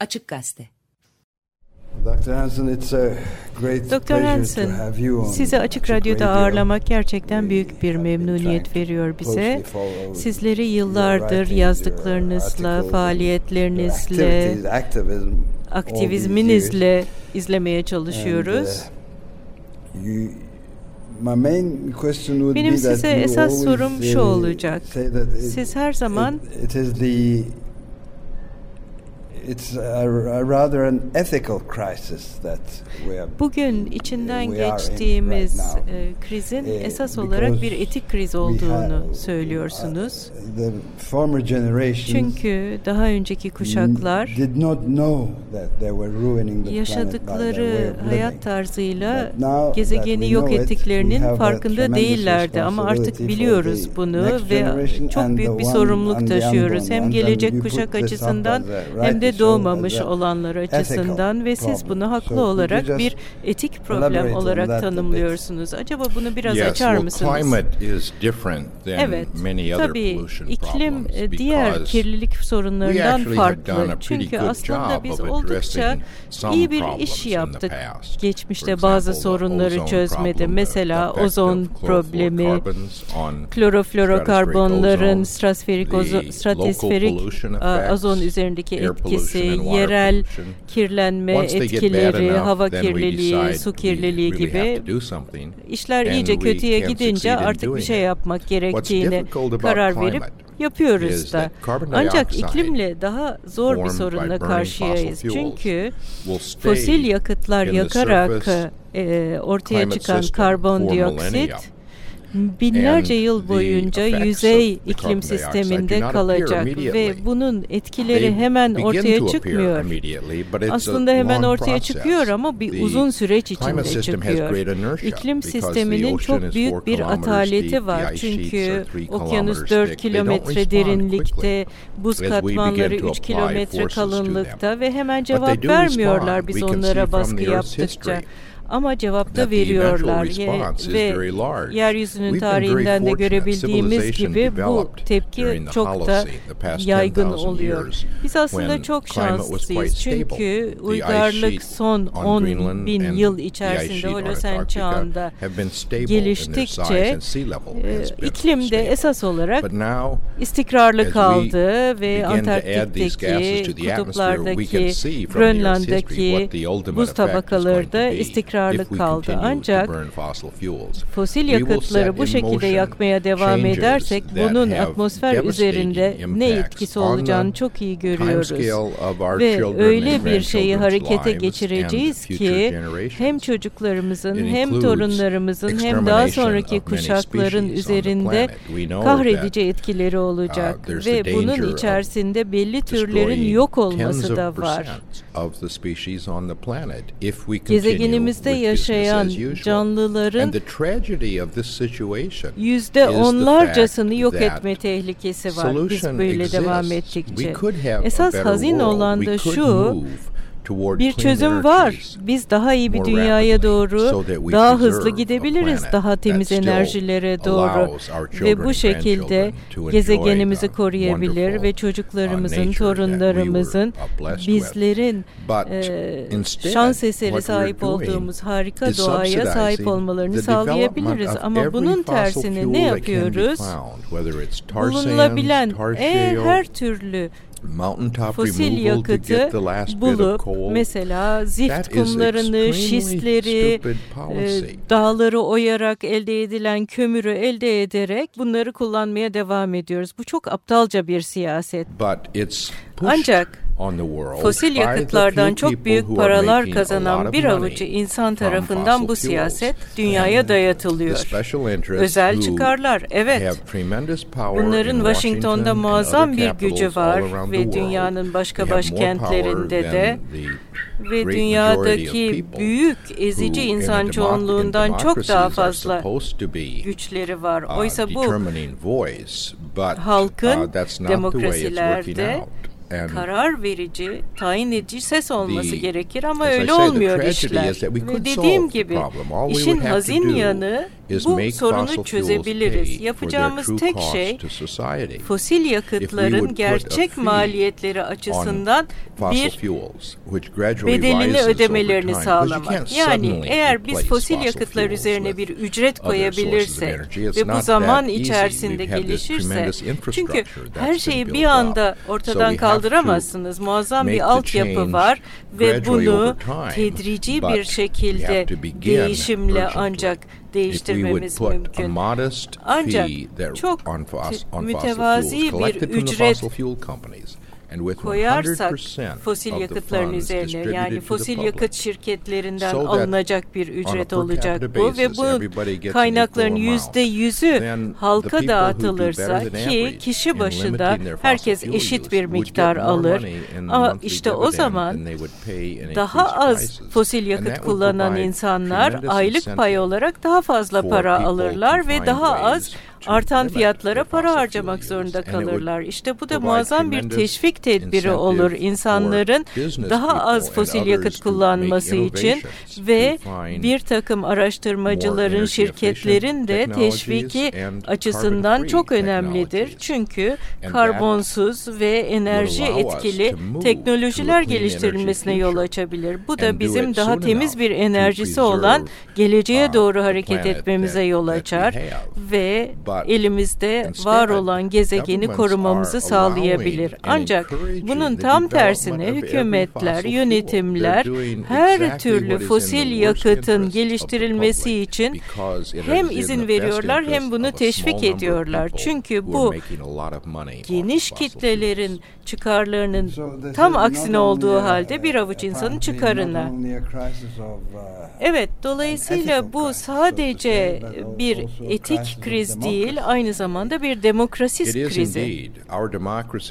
Açık Gazete. Dr. Hansen, it's a great Dr. Hansen, have you on sizi Açık Radyo'da Radio. ağırlamak gerçekten büyük bir memnuniyet veriyor bize. Sizleri yıllardır yazdıklarınızla, faaliyetlerinizle, aktivizminizle izlemeye çalışıyoruz. Uh, Benim size esas sorum şu uh, olacak. Siz her zaman it's a, rather an ethical crisis that we are bugün içinden we are in geçtiğimiz right now. e, krizin Eh, esas olarak bir etik kriz olduğunu have, söylüyorsunuz. uh, the former generations Çünkü daha önceki kuşaklar did not know that they were ruining the yaşadıkları hayat tarzıyla gezegeni yok ettiklerinin farkında değillerdi ama artık biliyoruz bunu ve çok büyük bir sorumluluk taşıyoruz. Hem gelecek kuşak açısından hem de doğmamış olanlar açısından ve siz bunu haklı olarak bir etik problem olarak tanımlıyorsunuz. Acaba bunu biraz açar mısınız? Evet, tabii iklim e, diğer kirlilik sorunlarından farklı. Çünkü aslında biz oldukça iyi bir iş yaptık. Geçmişte bazı sorunları the Mesela ozon problemi, kloroflorokarbonların stratosferik, ozo, the stratosferik azon üzerindeki etkisi, and water yerel kirlenme etkileri, hava kirliliği, su kirliliği gibi işler iyice kötüye gidince artık bir şey yapmak about karar verip yapıyoruz da. Ancak iklimle daha zor bir sorunla karşıyayız. Çünkü fosil yakıtlar yakarak e, ortaya çıkan karbondioksit. Binlerce yıl boyunca yüzey iklim sisteminde kalacak ve bunun etkileri hemen ortaya çıkmıyor. Aslında hemen ortaya çıkıyor ama bir uzun süreç içinde çıkıyor. İklim sisteminin çok büyük bir ataleti var. Çünkü okyanus kilometers 4 thick. They don't kilometre derinlikte, buz katmanları to 3 apply kilometre kalınlıkta ve hemen cevap vermiyorlar biz onlara baskı yaptıkça. Ama cevap da veriyorlar. Ve yeryüzünün tarihinden de görebildiğimiz gibi bu tepki çok da yaygın 10,000 oluyor. Biz aslında çok şanslıyız. çünkü uygarlık son on 10 Greenland bin yıl içerisinde Holosen çağında geliştikçe e, has been iklim de stable. esas olarak istikrarlı kaldı ve Antarktik'teki, kutuplardaki, Grönland'daki buz tabakaları da be istikrarlı kaldı. Ancak fosil yakıtları bu şekilde yakmaya devam edersek bunun atmosfer üzerinde ne etkisi olacağını çok iyi görüyoruz. Ve öyle bir şeyi harekete geçireceğiz ki hem çocuklarımızın hem torunlarımızın hem daha sonraki kuşakların üzerinde kahredici etkileri olacak uh, there's ve bunun içerisinde belli türlerin yok olması da var. Percent of the species on the planet if we continue Gezegenimizde yaşayan canlıların And the tragedy of this situation yüzde onlarcasını yok etme tehlikesi var. Biz böyle devam ettikçe. Esas hazin olan da şu, bir çözüm var. Biz daha iyi bir dünyaya doğru daha hızlı gidebiliriz, daha temiz enerjilere doğru ve bu şekilde gezegenimizi koruyabilir ve çocuklarımızın, torunlarımızın uh, bizlerin e, şans eseri sahip olduğumuz harika doğaya sahip olmalarını sağlayabiliriz. Ama bunun tersine ne yapıyoruz? Bulunulabilen e, her türlü fosil yakıtı bulup mesela zift kumlarını, şistleri, e, dağları oyarak elde edilen kömürü elde ederek bunları kullanmaya devam ediyoruz. Bu çok aptalca bir siyaset. Ancak fosil yakıtlardan çok büyük paralar kazanan bir avucu insan tarafından bu siyaset dünyaya dayatılıyor. Özel çıkarlar, evet. Bunların in Washington'da muazzam bir gücü var ve dünyanın başka başkentlerinde de ve dünyadaki büyük ezici insan çoğunluğundan çok daha fazla güçleri var. uh, Oysa bu halkın uh, demokrasilerde. And karar verici, tayin edici ses olması The- gerekir ama öyle say, olmuyor işler. Ve dediğim gibi işin hazin yanı bu sorunu çözebiliriz. Yapacağımız tek şey fosil yakıtların gerçek maliyetleri açısından bir bedelini ödemelerini sağlamak. Yani eğer biz fosil yakıtlar üzerine bir ücret koyabilirsek ve bu zaman içerisinde gelişirse çünkü her şeyi bir anda ortadan kaldıramazsınız. Muazzam bir altyapı var ve bunu tedrici bir şekilde değişimle ancak değiştirmemiz mümkün. Ancak çok mütevazi bir ücret koyarsak 100% fosil yakıtların üzerine yani fosil yakıt şirketlerinden alınacak bir ücret olacak bu ve bu kaynakların yüzde yüzü halka dağıtılırsa ki kişi başına herkes eşit bir miktar alır. monthly işte o zaman daha az fosil yakıt kullanan insanlar aylık pay olarak daha fazla para alırlar ve daha az artan fiyatlara para harcamak zorunda kalırlar. İşte bu da muazzam bir teşvik tedbiri olur insanların daha az fosil yakıt kullanması için ve bir takım araştırmacıların, şirketlerin de teşviki açısından çok önemlidir. Çünkü karbonsuz ve enerji etkili teknolojiler geliştirilmesine yol açabilir. Bu da bizim daha temiz bir enerjisi olan geleceğe uh, doğru hareket etmemize yol açar ve elimizde var olan gezegeni korumamızı sağlayabilir. Ancak bunun tam tersine hükümetler, yönetimler her türlü fosil yakıtın geliştirilmesi için hem izin veriyorlar hem bunu teşvik ediyorlar. Çünkü bu geniş kitlelerin çıkarlarının tam aksine olduğu halde bir avuç insanın çıkarına. uh, Evet, dolayısıyla bu sadece bir etik kriz değil, democracy. aynı zamanda bir demokrasi krizi.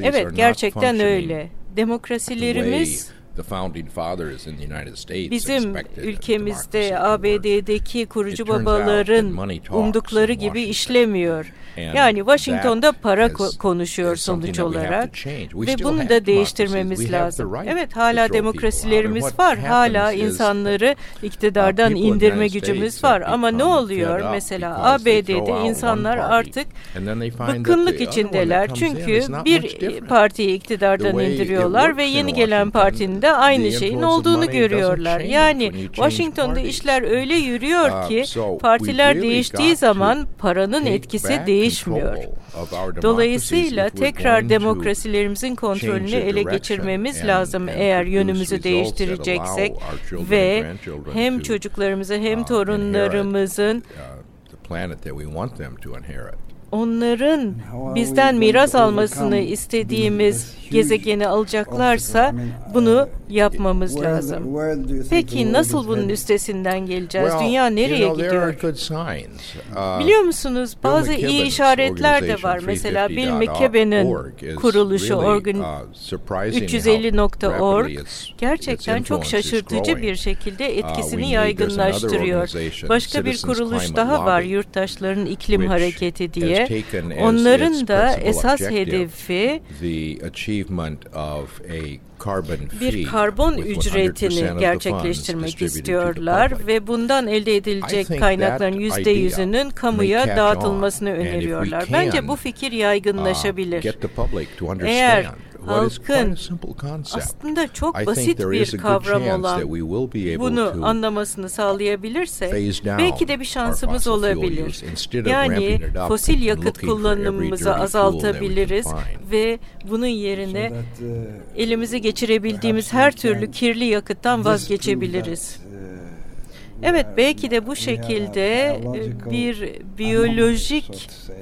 Evet, gerçekten öyle. Demokrasilerimiz the founding fathers in the United States bizim ülkemizde. ABD'deki kurucu babaların umdukları gibi işlemiyor. Yani Washington'da para konuşuyor sonuç olarak ve bunu da değiştirmemiz lazım. Evet hala demokrasilerimiz var. Hala insanları iktidardan indirme gücümüz var. Ama ne oluyor? Mesela ABD'de insanlar artık bıkkınlık içindeler. Çünkü bir partiyi iktidardan indiriyorlar ve yeni gelen partinin de aynı şeyin olduğunu görüyorlar. Yani Washington'da işler öyle yürüyor Uh, ki partiler değiştiği zaman paranın etkisi değişmiyor. Dolayısıyla tekrar demokrasilerimizin kontrolünü ele geçirmemiz lazım eğer yönümüzü değiştireceksek ve hem to, çocuklarımıza hem uh, torunlarımızın uh, planet that we want them to inherit. Onların bizden miras almasını istediğimiz gezegeni alacaklarsa bunu yapmamız lazım. Peki nasıl bunun üstesinden geleceğiz? Dünya nereye gidiyor? Uh, Biliyor musunuz bazı iyi işaretler de var. Mesela Bill 350.org McKibben'in kuruluşu organ uh, how 350.org rapidly its- gerçekten çok şaşırtıcı bir şekilde Uh, etkisini yaygınlaştırıyor. Başka bir kuruluş daha var Yurttaşların İklim Hareketi has diye. Onların da esas hedefi bir karbon with 100% of ücretini gerçekleştirmek istiyorlar ve bundan elde edilecek kaynakların yüzde yüzünün kamuya dağıtılmasını öneriyorlar. Bence bu fikir uh, yaygınlaşabilir. to Eğer halkın aslında çok basit bir kavram olan bunu anlamasını down belki de bir şansımız olabilir. Yani fosil yakıt kullanımımızı azaltabiliriz ve bunun yerine uh, elimizi geçirebildiğimiz her türlü kirli yakıttan vazgeçebiliriz. we Evet belki de bu şekilde biological bir biyolojik say.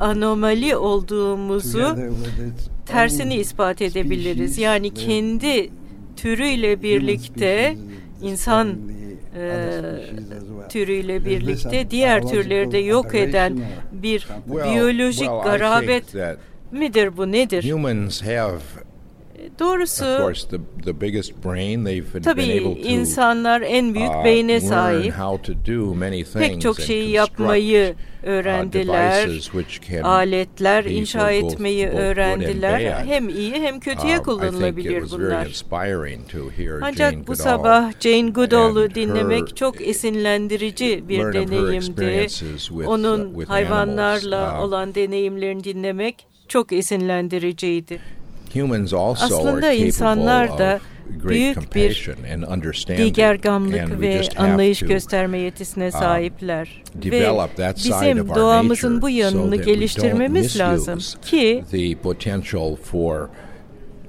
anomali olduğumuzu tersini ispat edebiliriz. Yani kendi türüyle birlikte insan e, türüyle birlikte diğer türleri de yok eden bir biyolojik garabet midir bu nedir? humans have Doğrusu tabii insanlar en büyük uh, beyne sahip. Pek çok şeyi construct, yapmayı uh, öğrendiler. Aletler inşa etmeyi öğrendiler. Hem iyi hem kötüye think kullanılabilir bunlar. Ancak bu sabah Jane Goodall'u dinlemek çok esinlendirici bir deneyimdi. uh, Onun hayvanlarla. Uh, olan deneyimlerini dinlemek çok esinlendiriciydi. Humans also Aslında are insanlar capable da of great büyük bir compassion and understanding, digergamlık and we ve just have anlayış to, gösterme yetisine sahipler. Ve develop that side of bizim our doğamızın nature bu yanını so that we geliştirmemiz don't lazım misuse ki the potential for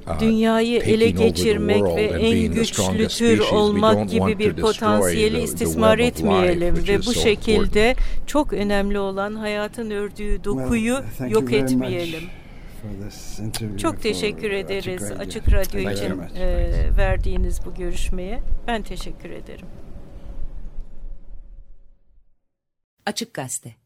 uh, dünyayı ele taking over the geçirmek world ve and en güçlü strongest tür olmak don't gibi want bir to destroy potansiyeli istismar web of life, etmeyelim which ve is bu so şekilde çok önemli olan hayatın ördüğü dokuyu yok etmeyelim. Çok teşekkür Açık ederiz Radyo. Açık Radyo you very için e, verdiğiniz bu görüşmeye. Ben teşekkür ederim. Açık Gazete